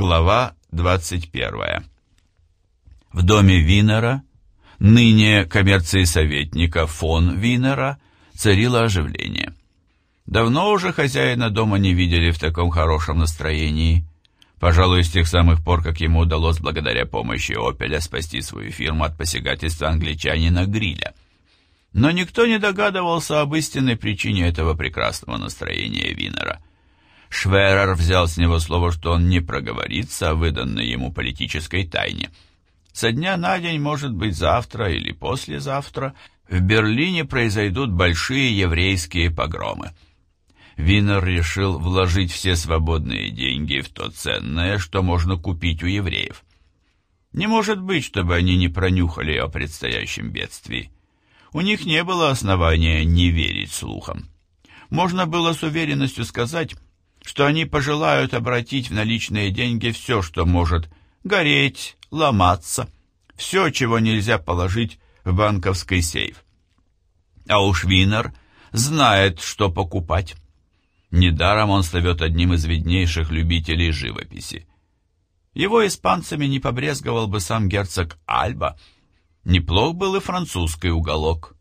Глава 21. В доме Винера, ныне коммерции советника фон Винера, царило оживление. Давно уже хозяина дома не видели в таком хорошем настроении. Пожалуй, с тех самых пор, как ему удалось благодаря помощи «Опеля» спасти свою фирму от посягательства англичанина Гриля. Но никто не догадывался об истинной причине этого прекрасного настроения Винера – Шверер взял с него слово, что он не проговорится о выданной ему политической тайне. Со дня на день, может быть, завтра или послезавтра, в Берлине произойдут большие еврейские погромы. Винер решил вложить все свободные деньги в то ценное, что можно купить у евреев. Не может быть, чтобы они не пронюхали о предстоящем бедствии. У них не было основания не верить слухам. Можно было с уверенностью сказать, что они пожелают обратить в наличные деньги все, что может гореть, ломаться, все, чего нельзя положить в банковский сейф. А уж Винер знает, что покупать. Недаром он славет одним из виднейших любителей живописи. Его испанцами не побрезговал бы сам герцог Альба. Неплох был и французский уголок.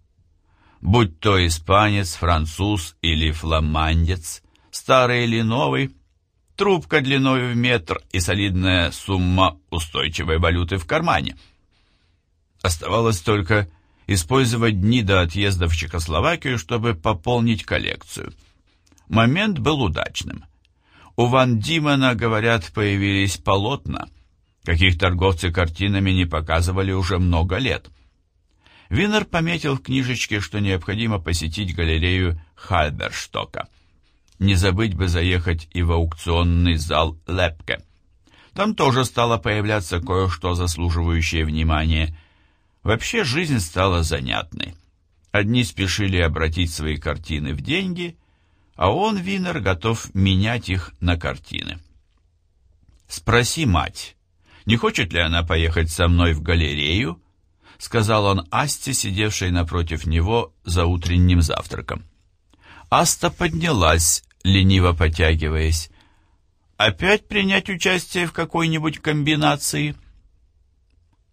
Будь то испанец, француз или фламандец, старый или новый, трубка длиной в метр и солидная сумма устойчивой валюты в кармане. Оставалось только использовать дни до отъезда в Чехословакию, чтобы пополнить коллекцию. Момент был удачным. У Ван Димена, говорят, появились полотна, каких торговцы картинами не показывали уже много лет. Винер пометил в книжечке, что необходимо посетить галерею Хальберштока. Не забыть бы заехать и в аукционный зал Лепке. Там тоже стало появляться кое-что заслуживающее внимания. Вообще жизнь стала занятной. Одни спешили обратить свои картины в деньги, а он, Винер, готов менять их на картины. «Спроси мать, не хочет ли она поехать со мной в галерею?» — сказал он Асте, сидевшей напротив него за утренним завтраком. Аста поднялась, лениво потягиваясь. «Опять принять участие в какой-нибудь комбинации?»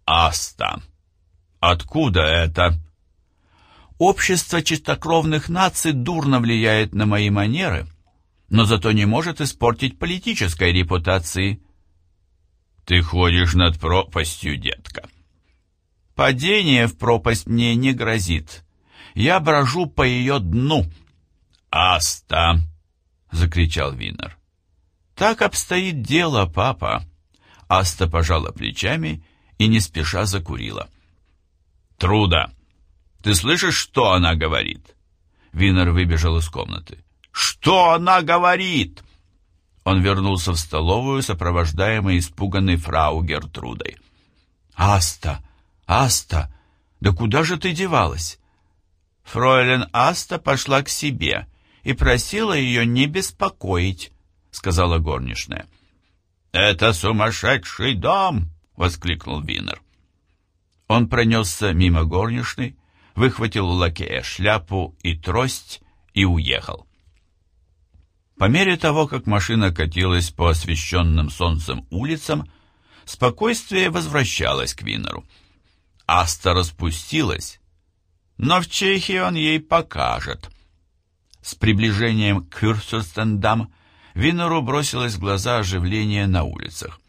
«Аста! Откуда это?» «Общество чистокровных наций дурно влияет на мои манеры, но зато не может испортить политической репутации». «Ты ходишь над пропастью, детка». «Падение в пропасть мне не грозит. Я брожу по ее дну». «Аста!» Закричал Винер. «Так обстоит дело, папа!» Аста пожала плечами и не спеша закурила. «Труда! Ты слышишь, что она говорит?» Винер выбежал из комнаты. «Что она говорит?» Он вернулся в столовую, сопровождаемый испуганной фрау Гертрудой. «Аста! Аста! Да куда же ты девалась?» Фройлен Аста пошла к себе и просила ее не беспокоить», — сказала горничная. «Это сумасшедший дом!» — воскликнул Винер. Он пронесся мимо горничной, выхватил у лакея шляпу и трость и уехал. По мере того, как машина катилась по освещенным солнцем улицам, спокойствие возвращалось к Винеру. Аста распустилась, но в Чехии он ей покажет. С приближением к Хюрсурстендам Винору бросилось в глаза оживление на улицах.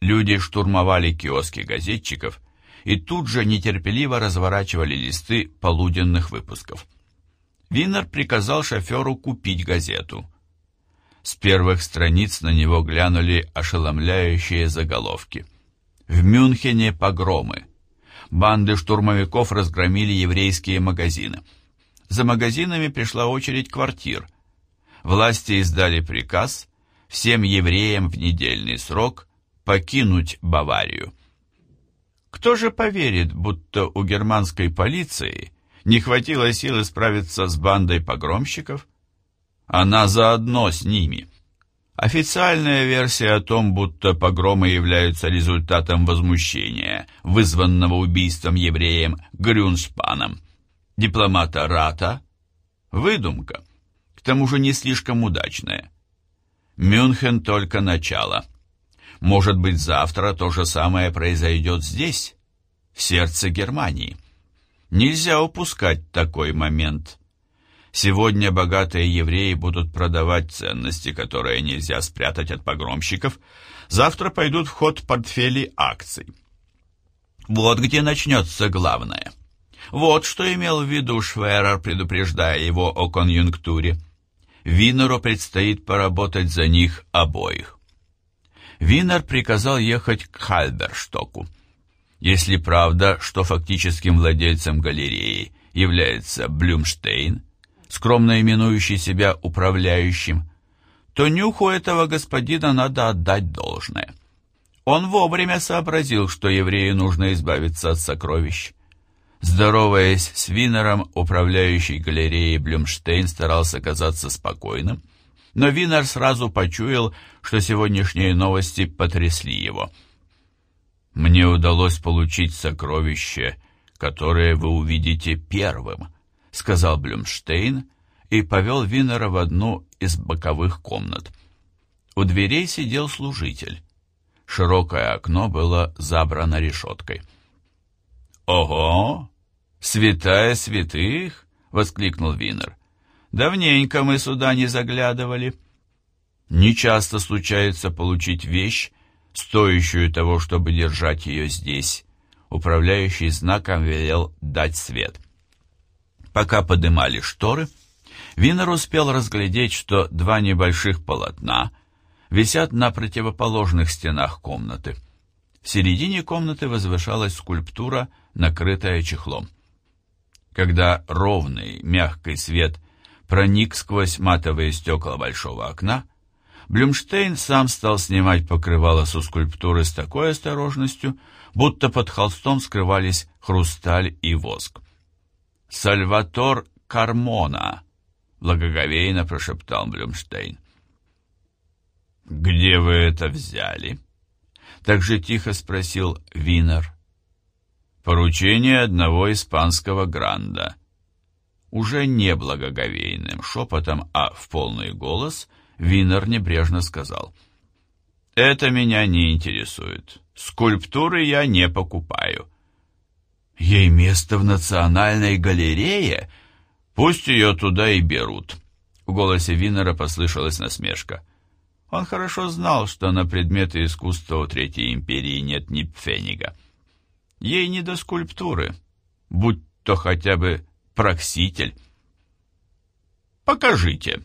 Люди штурмовали киоски газетчиков и тут же нетерпеливо разворачивали листы полуденных выпусков. Винер приказал шоферу купить газету. С первых страниц на него глянули ошеломляющие заголовки. В Мюнхене погромы. Банды штурмовиков разгромили еврейские магазины. За магазинами пришла очередь квартир. Власти издали приказ всем евреям в недельный срок покинуть Баварию. Кто же поверит, будто у германской полиции не хватило силы справиться с бандой погромщиков? Она заодно с ними. Официальная версия о том, будто погромы являются результатом возмущения, вызванного убийством евреем Грюншпаном, дипломата Рата – выдумка, к тому же не слишком удачная. Мюнхен только начало. Может быть, завтра то же самое произойдет здесь, в сердце Германии. Нельзя упускать такой момент. Сегодня богатые евреи будут продавать ценности, которые нельзя спрятать от погромщиков. Завтра пойдут в ход портфели акций. Вот где начнется главное. Вот что имел в виду Шверер, предупреждая его о конъюнктуре. Винеру предстоит поработать за них обоих. Винер приказал ехать к Хальберштоку. Если правда, что фактическим владельцем галереи является Блюмштейн, скромно именующий себя управляющим, то нюху этого господина надо отдать должное. Он вовремя сообразил, что еврею нужно избавиться от сокровищ. Здороваясь с Винером, управляющий галереей Блюмштейн старался казаться спокойным, но Винер сразу почуял, что сегодняшние новости потрясли его. «Мне удалось получить сокровище, которое вы увидите первым», — сказал Блюмштейн и повел Винера в одну из боковых комнат. У дверей сидел служитель. Широкое окно было забрано решеткой. «Ого! Святая святых!» — воскликнул Винер. «Давненько мы сюда не заглядывали». Нечасто случается получить вещь, стоящую того, чтобы держать ее здесь. Управляющий знаком велел дать свет. Пока подымали шторы, Винер успел разглядеть, что два небольших полотна висят на противоположных стенах комнаты. В середине комнаты возвышалась скульптура накрытая чехлом. Когда ровный, мягкий свет проник сквозь матовые стекла большого окна, Блюмштейн сам стал снимать покрывало со скульптуры с такой осторожностью, будто под холстом скрывались хрусталь и воск. «Сальватор Кармона!» — благоговейно прошептал Блюмштейн. «Где вы это взяли?» Так же тихо спросил Винер. Поручение одного испанского гранда. Уже не благоговейным шепотом, а в полный голос Винер небрежно сказал. «Это меня не интересует. Скульптуры я не покупаю». «Ей место в Национальной галерее? Пусть ее туда и берут». В голосе Винера послышалась насмешка. Он хорошо знал, что на предметы искусства у Третьей империи нет ни пфенига. Ей не до скульптуры, будь то хотя бы прокситель. «Покажите».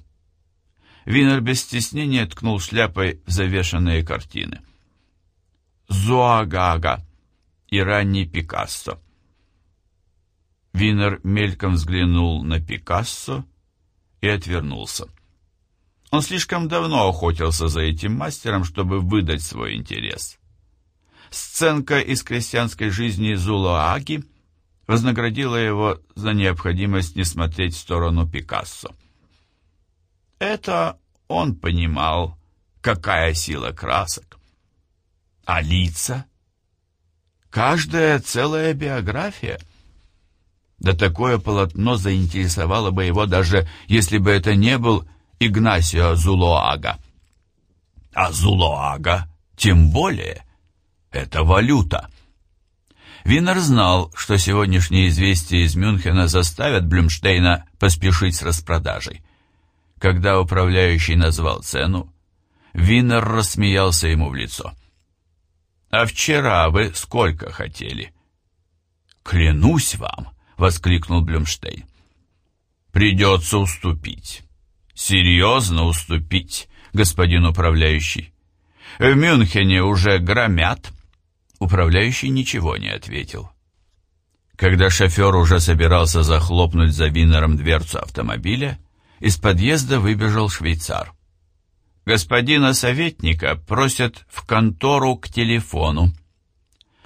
Винер без стеснения ткнул шляпой в завешенные картины. «Зоагага» и ранний Пикассо. Винер мельком взглянул на Пикассо и отвернулся. Он слишком давно охотился за этим мастером, чтобы выдать свой интерес. Сценка из крестьянской жизни Зулоаги вознаградила его за необходимость не смотреть в сторону Пикассо. Это он понимал, какая сила красок. А лица? Каждая целая биография. Да такое полотно заинтересовало бы его, даже если бы это не был Игнасио Зулоага. А Зулоага тем более — это валюта. Винер знал, что сегодняшние известия из Мюнхена заставят Блюмштейна поспешить с распродажей. Когда управляющий назвал цену, Винер рассмеялся ему в лицо. «А вчера вы сколько хотели?» «Клянусь вам!» — воскликнул Блюмштейн. «Придется уступить. Серьезно уступить, господин управляющий. В Мюнхене уже громят, Управляющий ничего не ответил. Когда шофер уже собирался захлопнуть за Винером дверцу автомобиля, из подъезда выбежал швейцар. «Господина советника просят в контору к телефону».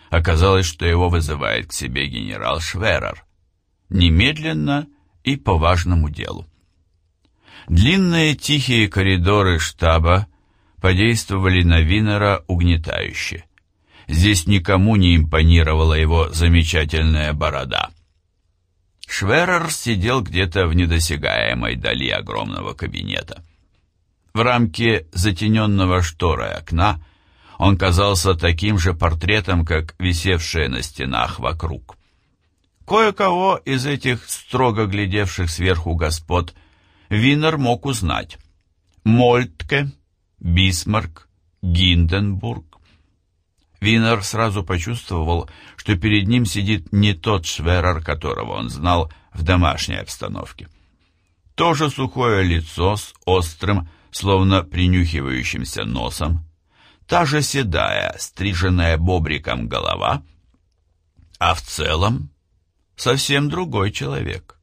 Оказалось, что его вызывает к себе генерал Шверер. Немедленно и по важному делу. Длинные тихие коридоры штаба подействовали на Винера угнетающе. Здесь никому не импонировала его замечательная борода. Шверер сидел где-то в недосягаемой дали огромного кабинета. В рамке затененного шторой окна Он казался таким же портретом, как висевшие на стенах вокруг. Кое-кого из этих строго глядевших сверху господ Винер мог узнать. Мольтке, Бисмарк, Гинденбург. Винер сразу почувствовал, что перед ним сидит не тот Шверер, которого он знал в домашней обстановке. Тоже сухое лицо с острым, словно принюхивающимся носом, та же седая, стриженная бобриком голова, а в целом совсем другой человек.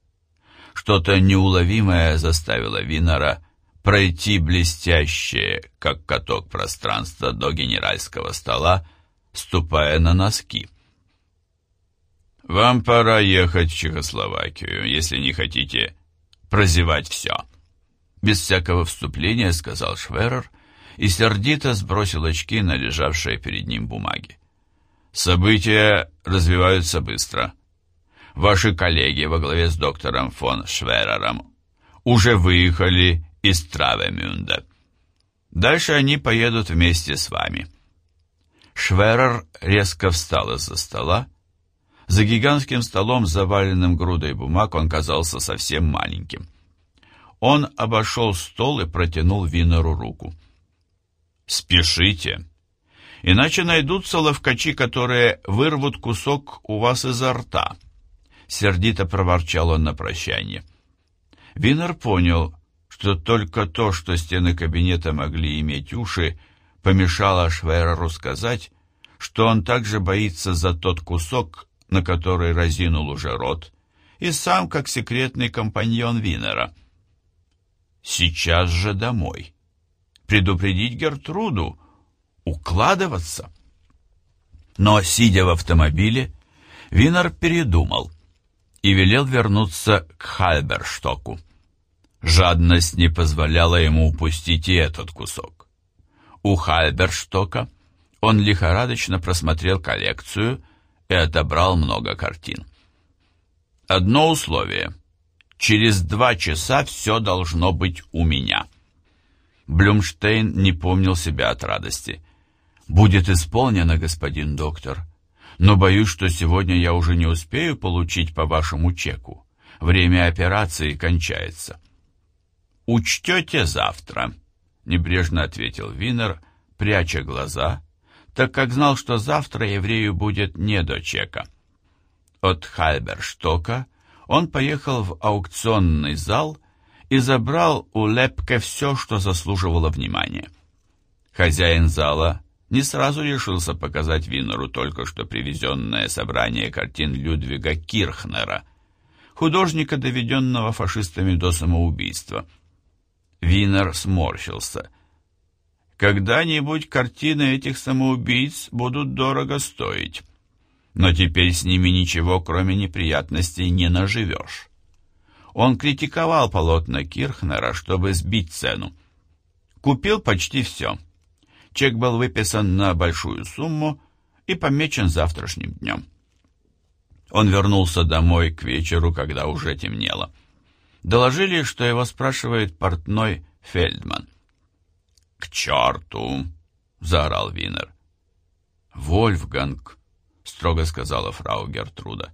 Что-то неуловимое заставило Винера пройти блестящее, как каток пространство до генеральского стола, ступая на носки. «Вам пора ехать в Чехословакию, если не хотите прозевать все», без всякого вступления сказал Шверер и сердито сбросил очки на лежавшие перед ним бумаги. «События развиваются быстро. Ваши коллеги во главе с доктором фон Шверером уже выехали из Травемюнда. Дальше они поедут вместе с вами». Шверер резко встал из-за стола. За гигантским столом, заваленным грудой бумаг, он казался совсем маленьким. Он обошел стол и протянул Винеру руку. «Спешите, иначе найдутся ловкачи, которые вырвут кусок у вас изо рта», — сердито проворчал он на прощание. Винер понял, что только то, что стены кабинета могли иметь уши, помешало Швереру сказать, что он также боится за тот кусок, на который разинул уже рот, и сам как секретный компаньон Винера. Сейчас же домой предупредить Гертруду, укладываться. Но, сидя в автомобиле, Винер передумал и велел вернуться к Хальберштоку. Жадность не позволяла ему упустить и этот кусок. У Хальберштока он лихорадочно просмотрел коллекцию и отобрал много картин. Одно условие. Через два часа все должно быть у меня. Блюмштейн не помнил себя от радости. «Будет исполнено, господин доктор, но боюсь, что сегодня я уже не успею получить по вашему чеку. Время операции кончается». «Учтете завтра», — небрежно ответил Винер, пряча глаза, так как знал, что завтра еврею будет не до чека. От Хальберштока он поехал в аукционный зал и забрал у Лепке все, что заслуживало внимания. Хозяин зала не сразу решился показать Винеру только что привезенное собрание картин Людвига Кирхнера, художника, доведенного фашистами до самоубийства. Винер сморщился. «Когда-нибудь картины этих самоубийц будут дорого стоить, но теперь с ними ничего, кроме неприятностей, не наживешь». Он критиковал полотна Кирхнера, чтобы сбить цену. Купил почти все. Чек был выписан на большую сумму и помечен завтрашним днем. Он вернулся домой к вечеру, когда уже темнело. Доложили, что его спрашивает портной Фельдман. «К черту!» — заорал Винер. «Вольфганг», — строго сказала фрау Гертруда.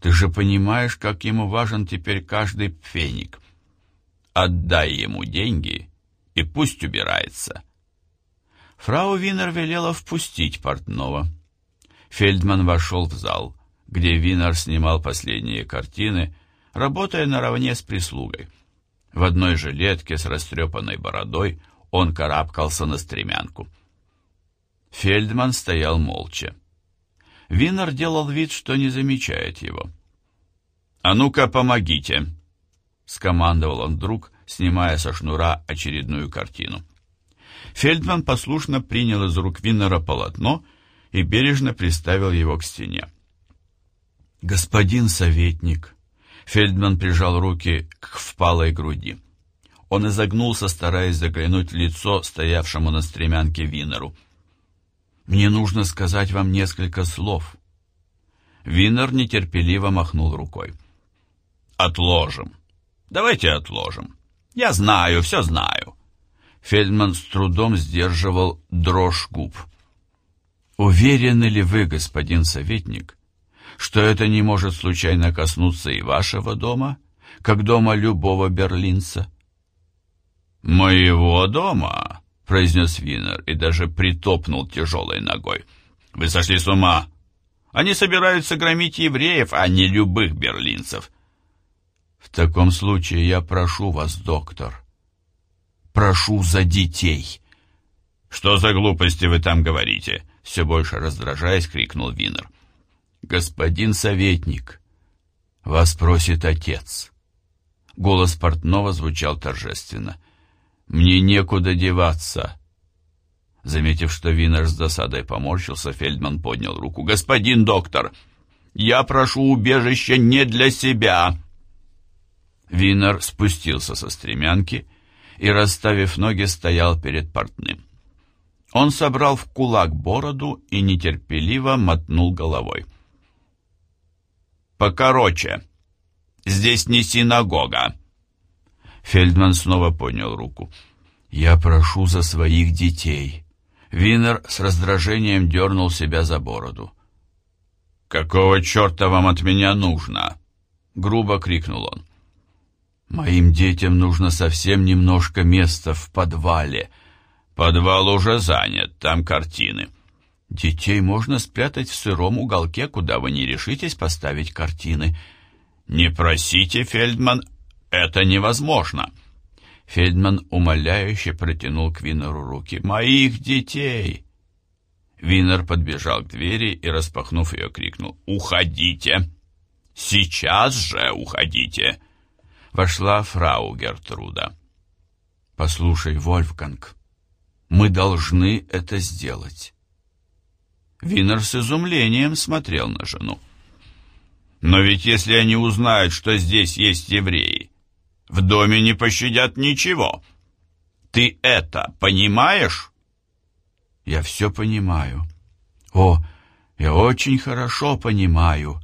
Ты же понимаешь, как ему важен теперь каждый пфеник. Отдай ему деньги, и пусть убирается. Фрау Винер велела впустить портного. Фельдман вошел в зал, где Винер снимал последние картины, работая наравне с прислугой. В одной жилетке с растрепанной бородой он карабкался на стремянку. Фельдман стоял молча. Винер делал вид, что не замечает его. «А ну-ка, помогите!» — скомандовал он вдруг, снимая со шнура очередную картину. Фельдман послушно принял из рук Виннера полотно и бережно приставил его к стене. «Господин советник!» Фельдман прижал руки к впалой груди. Он изогнулся, стараясь заглянуть в лицо стоявшему на стремянке Виннеру. Мне нужно сказать вам несколько слов». Винер нетерпеливо махнул рукой. «Отложим. Давайте отложим. Я знаю, все знаю». Фельдман с трудом сдерживал дрожь губ. Уверены ли вы, господин советник, что это не может случайно коснуться и вашего дома, как дома любого берлинца? «Моего дома?» — произнес Винер и даже притопнул тяжелой ногой. «Вы сошли с ума! Они собираются громить евреев, а не любых берлинцев!» «В таком случае я прошу вас, доктор, прошу за детей!» «Что за глупости вы там говорите?» Все больше раздражаясь, крикнул Винер. «Господин советник, вас просит отец». Голос портного звучал торжественно. Мне некуда деваться. Заметив, что Винер с досадой поморщился, Фельдман поднял руку. «Господин доктор, я прошу убежища не для себя!» Винер спустился со стремянки и, расставив ноги, стоял перед портным. Он собрал в кулак бороду и нетерпеливо мотнул головой. «Покороче. Здесь не синагога. Фельдман снова поднял руку. «Я прошу за своих детей». Винер с раздражением дернул себя за бороду. «Какого черта вам от меня нужно?» Грубо крикнул он. «Моим детям нужно совсем немножко места в подвале. Подвал уже занят, там картины». «Детей можно спрятать в сыром уголке, куда вы не решитесь поставить картины». «Не просите, Фельдман, это невозможно. Фельдман умоляюще протянул к Винеру руки. «Моих детей!» Винер подбежал к двери и, распахнув ее, крикнул. «Уходите! Сейчас же уходите!» Вошла фрау Гертруда. «Послушай, Вольфганг, мы должны это сделать». Винер с изумлением смотрел на жену. «Но ведь если они узнают, что здесь есть евреи, в доме не пощадят ничего. Ты это понимаешь? Я все понимаю. О, я очень хорошо понимаю.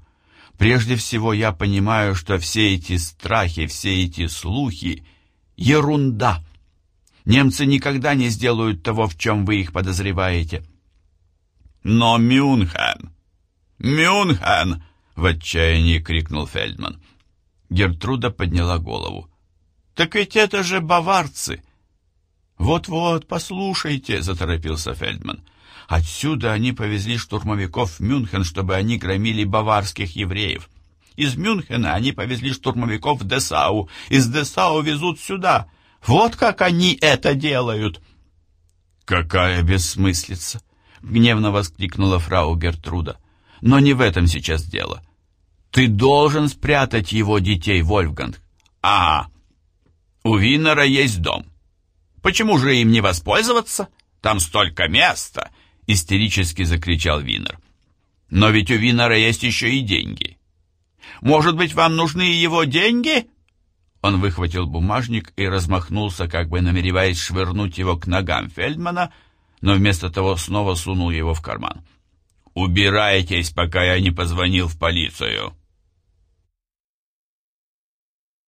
Прежде всего я понимаю, что все эти страхи, все эти слухи — ерунда. Немцы никогда не сделают того, в чем вы их подозреваете. Но Мюнхен! Мюнхен! — в отчаянии крикнул Фельдман. Гертруда подняла голову. «Так ведь это же баварцы!» «Вот-вот, послушайте», — заторопился Фельдман. «Отсюда они повезли штурмовиков в Мюнхен, чтобы они громили баварских евреев. Из Мюнхена они повезли штурмовиков в Десау, из Десау везут сюда. Вот как они это делают!» «Какая бессмыслица!» — гневно воскликнула фрау Гертруда. «Но не в этом сейчас дело. Ты должен спрятать его детей, Вольфганг». «Ага, у Виннера есть дом. Почему же им не воспользоваться? Там столько места!» — истерически закричал Виннер. «Но ведь у Виннера есть еще и деньги. Может быть, вам нужны его деньги?» Он выхватил бумажник и размахнулся, как бы намереваясь швырнуть его к ногам Фельдмана, но вместо того снова сунул его в карман. «Убирайтесь, пока я не позвонил в полицию!»